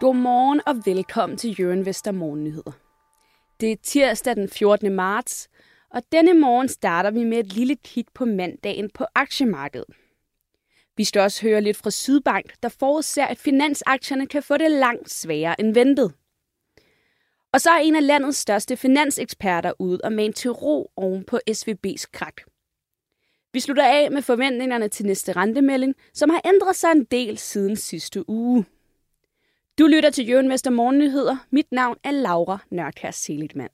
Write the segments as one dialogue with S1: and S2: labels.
S1: Godmorgen og velkommen til Jørgen Vester Morgennyheder. Det er tirsdag den 14. marts, og denne morgen starter vi med et lille kig på mandagen på aktiemarkedet. Vi skal også høre lidt fra Sydbank, der forudser, at finansaktierne kan få det langt sværere end ventet. Og så er en af landets største finanseksperter ude og med en til ro oven på SVB's krak. Vi slutter af med forventningerne til næste rentemelding, som har ændret sig en del siden sidste uge. Du lytter til Jørgen Vester Morgennyheder. Mit navn er Laura Nørkær Seligman.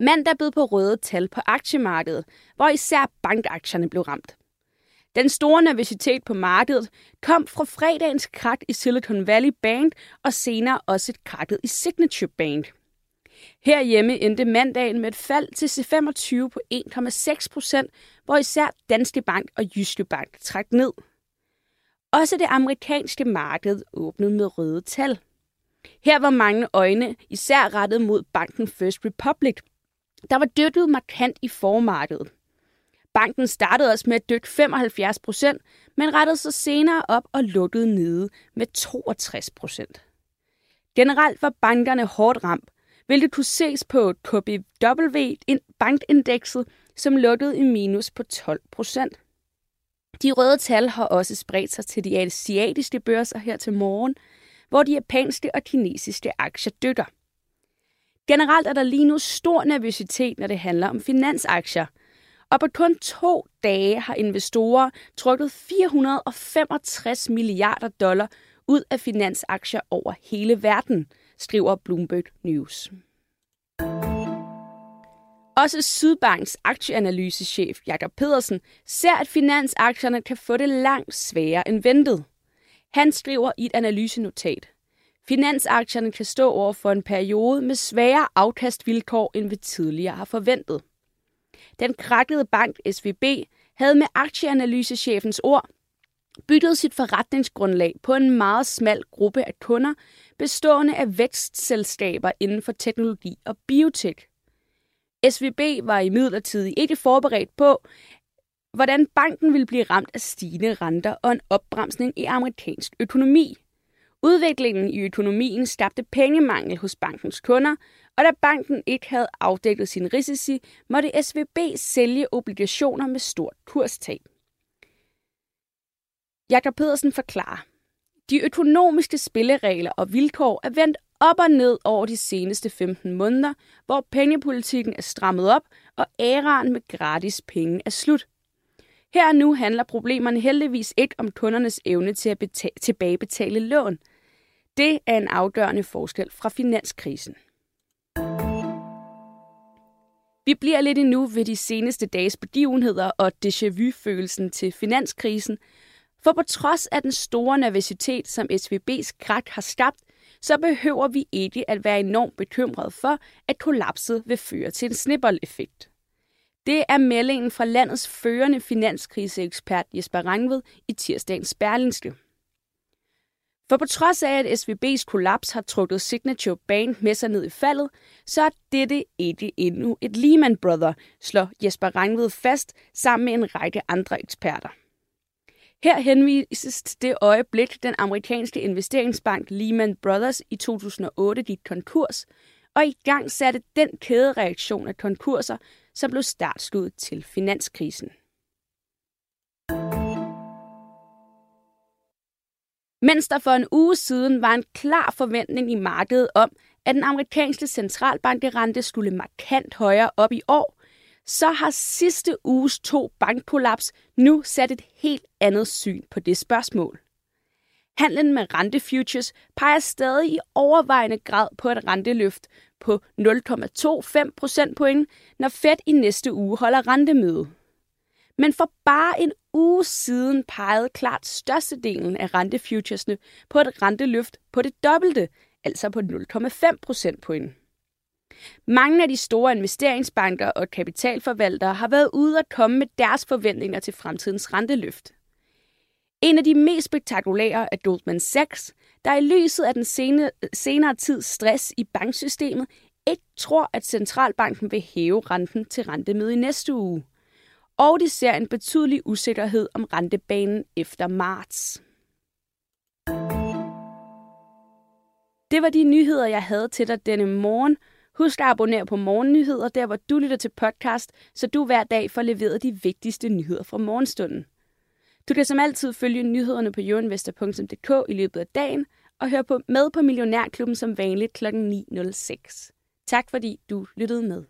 S1: Mandag bød på røde tal på aktiemarkedet, hvor især bankaktierne blev ramt. Den store nervøsitet på markedet kom fra fredagens krak i Silicon Valley Bank og senere også et krakket i Signature Bank. Herhjemme endte mandagen med et fald til C25 på 1,6 procent, hvor især Danske Bank og Jyske Bank trak ned. Også det amerikanske marked åbnede med røde tal. Her var mange øjne især rettet mod banken First Republic, der var dykket markant i formarkedet. Banken startede også med at dykke 75 procent, men rettede sig senere op og lukkede nede med 62 procent. Generelt var bankerne hårdt ramt, hvilket kunne ses på KBW bankindekset, som lukkede i minus på 12 procent. De røde tal har også spredt sig til de asiatiske børser her til morgen, hvor de japanske og kinesiske aktier dykker. Generelt er der lige nu stor nervøsitet, når det handler om finansaktier. Og på kun to dage har investorer trukket 465 milliarder dollar ud af finansaktier over hele verden, skriver Bloomberg News. Også Sydbanks aktieanalysechef Jakob Pedersen ser, at finansaktierne kan få det langt sværere end ventet. Han skriver i et analysenotat. Finansaktierne kan stå over for en periode med svære afkastvilkår, end vi tidligere har forventet. Den krakkede bank SVB havde med aktieanalysechefens ord byttet sit forretningsgrundlag på en meget smal gruppe af kunder, bestående af vækstselskaber inden for teknologi og biotek. SVB var i midlertid ikke forberedt på, hvordan banken ville blive ramt af stigende renter og en opbremsning i amerikansk økonomi. Udviklingen i økonomien skabte pengemangel hos bankens kunder, og da banken ikke havde afdækket sin risici, måtte SVB sælge obligationer med stort kurstab. Jakob Pedersen forklarer, de økonomiske spilleregler og vilkår er vendt op og ned over de seneste 15 måneder, hvor pengepolitikken er strammet op, og æraen med gratis penge er slut. Her og nu handler problemerne heldigvis ikke om kundernes evne til at betale, tilbagebetale lån. Det er en afgørende forskel fra finanskrisen. Vi bliver lidt endnu ved de seneste dages begivenheder og déjà vu-følelsen til finanskrisen, for på trods af den store nervøsitet, som SVB's krak har skabt, så behøver vi ikke at være enormt bekymrede for, at kollapset vil føre til en snibboldeffekt. Det er meldingen fra landets førende finanskriseekspert Jesper Rangved i tirsdagens Berlingske. For på trods af, at SVB's kollaps har trukket Signature Bank med sig ned i faldet, så er dette ikke endnu et Lehman Brother, slår Jesper Rangved fast sammen med en række andre eksperter. Her henvises til det øjeblik, den amerikanske investeringsbank Lehman Brothers i 2008 gik konkurs, og i gang satte den kædereaktion af konkurser, som blev startskud til finanskrisen. Mens der for en uge siden var en klar forventning i markedet om, at den amerikanske centralbankerente skulle markant højere op i år, så har sidste uges to bankkollaps nu sat et helt andet syn på det spørgsmål. Handlen med rentefutures peger stadig i overvejende grad på et renteløft på 0,25 procentpoint, når Fed i næste uge holder rentemøde. Men for bare en uge siden pegede klart størstedelen af rentefuturesne på et renteløft på det dobbelte, altså på 0,5 procentpoint. Mange af de store investeringsbanker og kapitalforvaltere har været ude at komme med deres forventninger til fremtidens renteløft. En af de mest spektakulære er Goldman Sachs, der i lyset af den senere, senere tids stress i banksystemet ikke tror, at centralbanken vil hæve renten til rentemøde i næste uge. Og de ser en betydelig usikkerhed om rentebanen efter marts. Det var de nyheder, jeg havde til dig denne morgen. Husk at abonnere på Morgennyheder, der hvor du lytter til podcast, så du hver dag får leveret de vigtigste nyheder fra morgenstunden. Du kan som altid følge nyhederne på euroinvestor.dk i løbet af dagen, og høre på, med på Millionærklubben som vanligt kl. 9.06. Tak fordi du lyttede med.